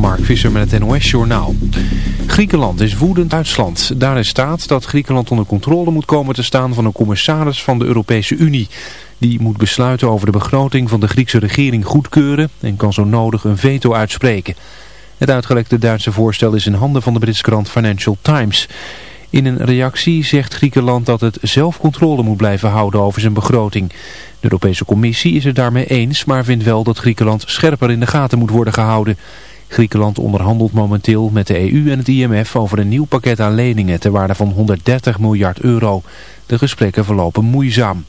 Mark Visser met het NOS-journaal. Griekenland is woedend Duitsland. Daarin staat dat Griekenland onder controle moet komen te staan van een commissaris van de Europese Unie. Die moet besluiten over de begroting van de Griekse regering goedkeuren en kan zo nodig een veto uitspreken. Het uitgelekte Duitse voorstel is in handen van de Britse krant Financial Times. In een reactie zegt Griekenland dat het zelf controle moet blijven houden over zijn begroting. De Europese Commissie is het daarmee eens, maar vindt wel dat Griekenland scherper in de gaten moet worden gehouden. Griekenland onderhandelt momenteel met de EU en het IMF over een nieuw pakket aan leningen ter waarde van 130 miljard euro. De gesprekken verlopen moeizaam.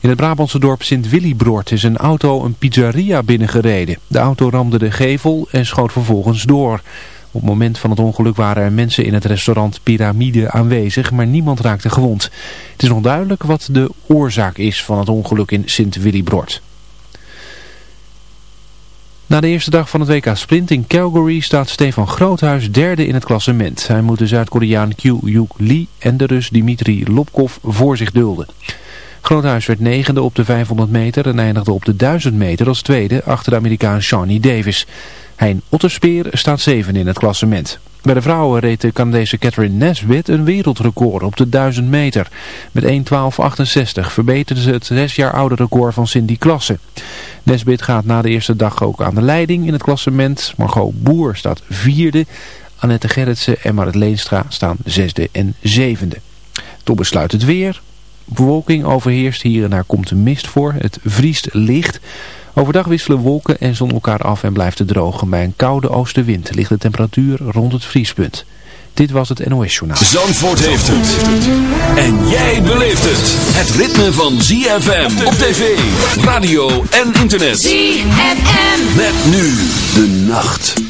In het Brabantse dorp Sint-Willibroort is een auto een pizzeria binnengereden. De auto ramde de gevel en schoot vervolgens door. Op het moment van het ongeluk waren er mensen in het restaurant Pyramide aanwezig, maar niemand raakte gewond. Het is nog duidelijk wat de oorzaak is van het ongeluk in Sint-Willibroord. Na de eerste dag van het WK Sprint in Calgary staat Stefan Groothuis derde in het klassement. Hij moet de Zuid-Koreaan Kyu-Yuk Lee en de Rus Dimitri Lopkov voor zich dulden. Groothuis werd negende op de 500 meter en eindigde op de 1000 meter als tweede achter de Amerikaan Shawnee Davis. Hein Otterspeer staat zeven in het klassement. Bij de vrouwen reed de Canadese Catherine Nesbitt een wereldrecord op de 1000 meter. Met 1.12.68 verbeterde ze het zes jaar oude record van Cindy Klasse. Nesbitt gaat na de eerste dag ook aan de leiding in het klassement. Margot Boer staat vierde. Annette Gerritsen en Marit Leenstra staan zesde en zevende. Tot besluit het weer. Bewolking overheerst, hier en daar komt mist voor. Het vriest licht. Overdag wisselen wolken en zon elkaar af en blijft het droog. Bij een koude oostenwind ligt de temperatuur rond het vriespunt. Dit was het NOS Journaal. Zandvoort heeft het. En jij beleeft het. Het ritme van ZFM op tv, radio en internet. ZFM. Met nu de nacht.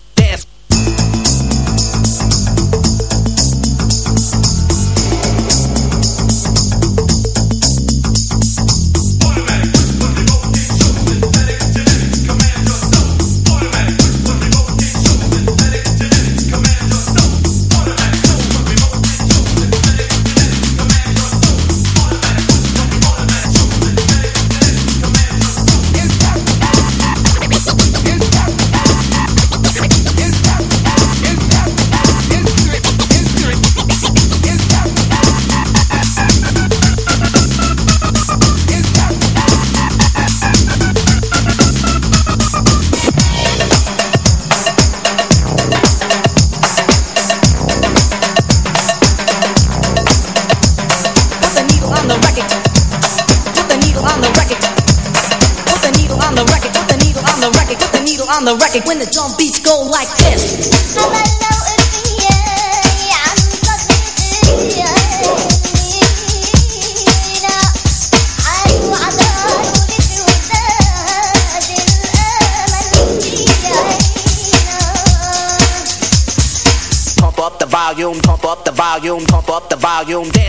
yo un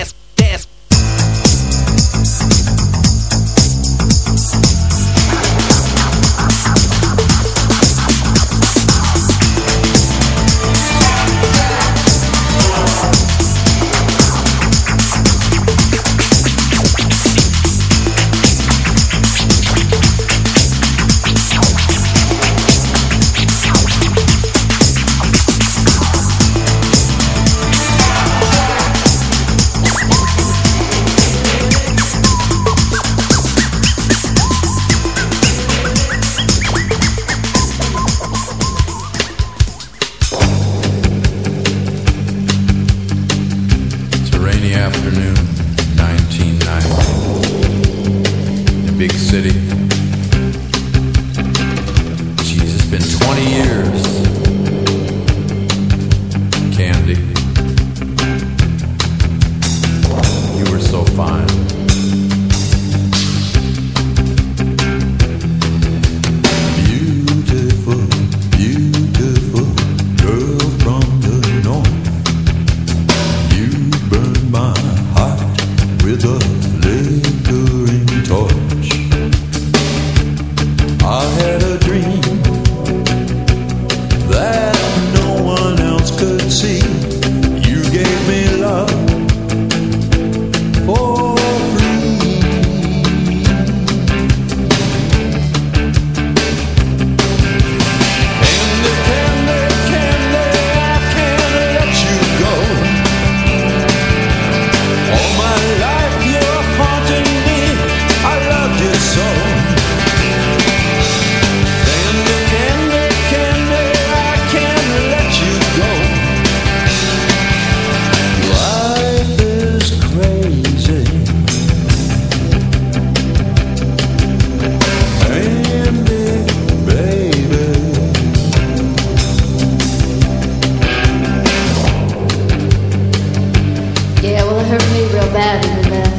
bad you left.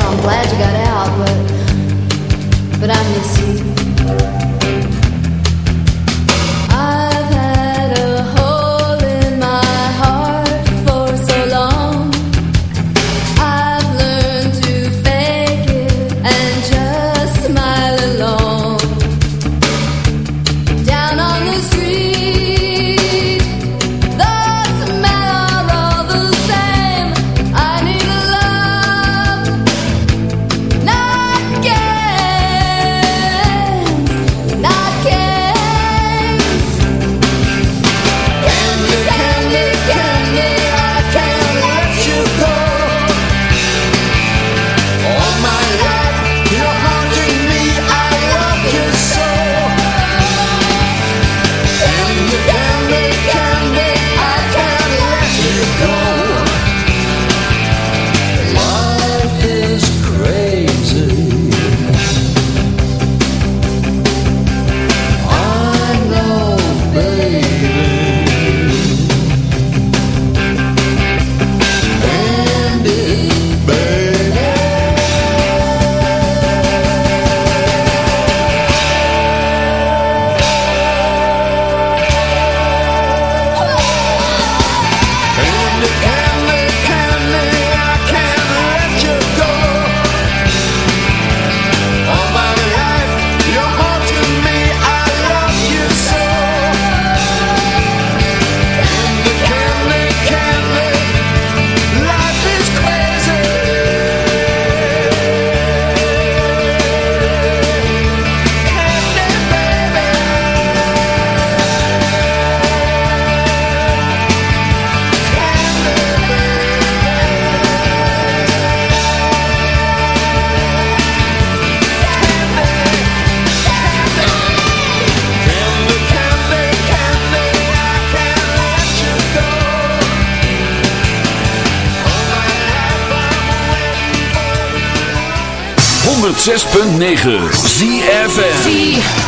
I'm glad you got out, but but I miss you. 106.9 ZFN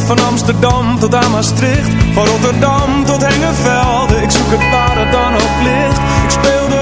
van Amsterdam tot aan Maastricht. Van Rotterdam tot Hengelvelde, ik zoek het waar het dan ook ligt. Ik speelde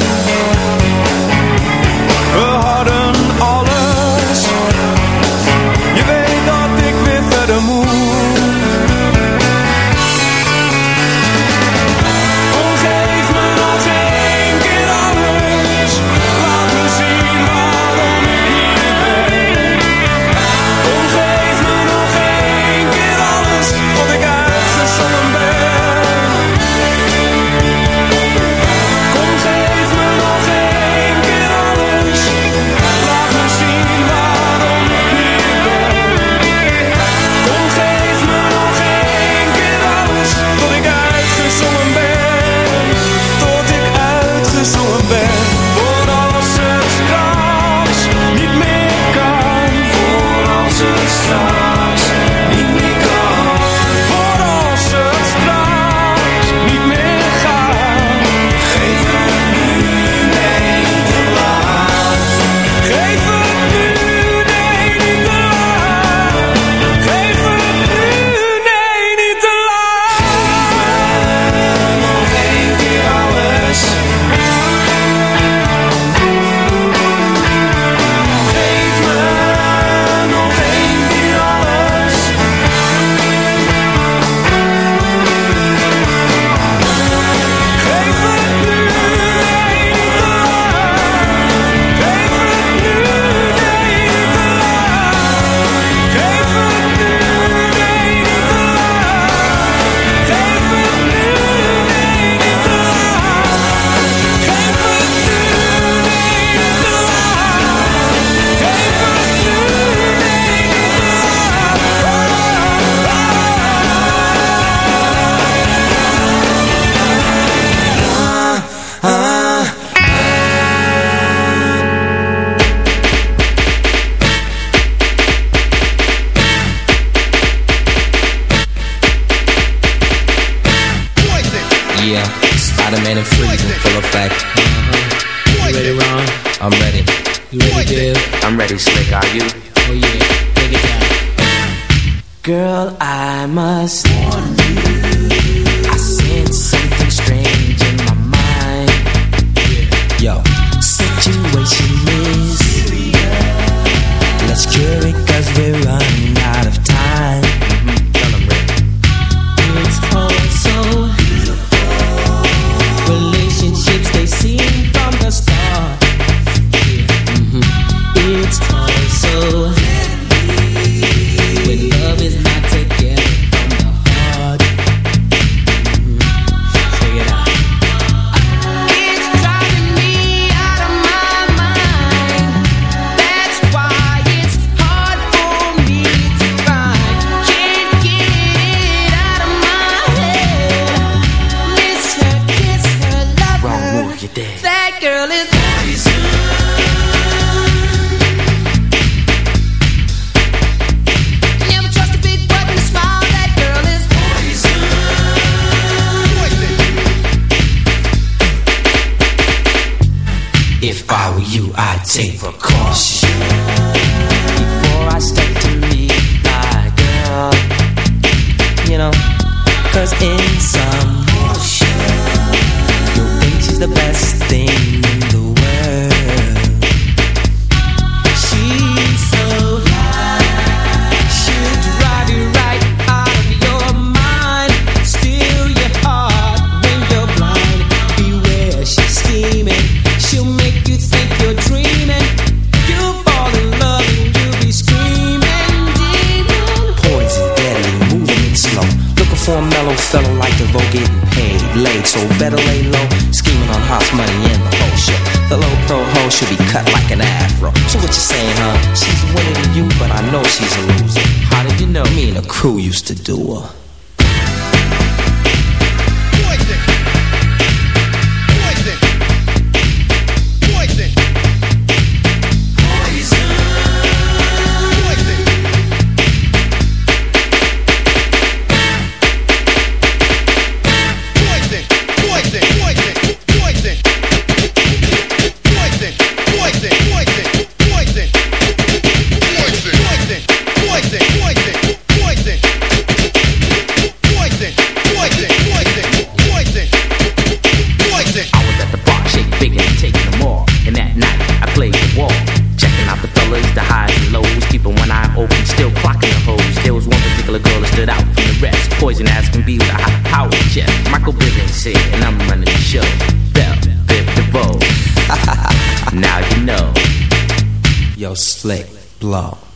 I take precaution? Before I start to meet my girl, you know, cause in some know she's a loser. How did you know? Me and the crew used to do her. Slick Blow.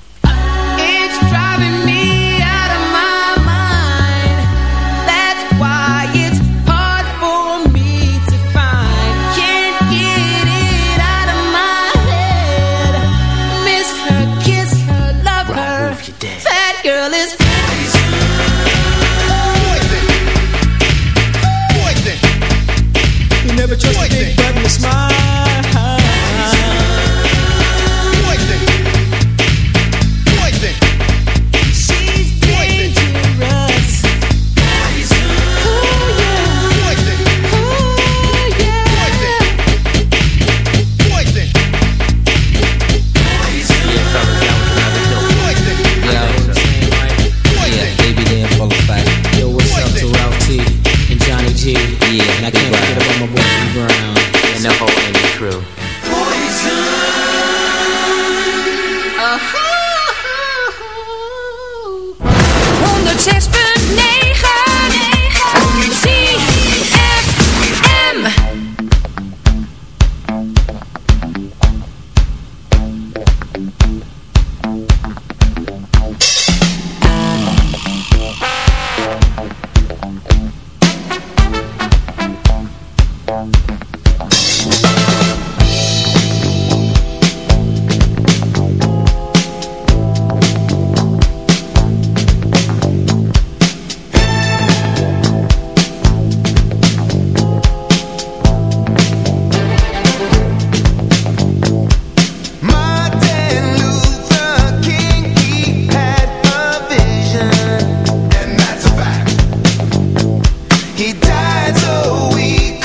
so weak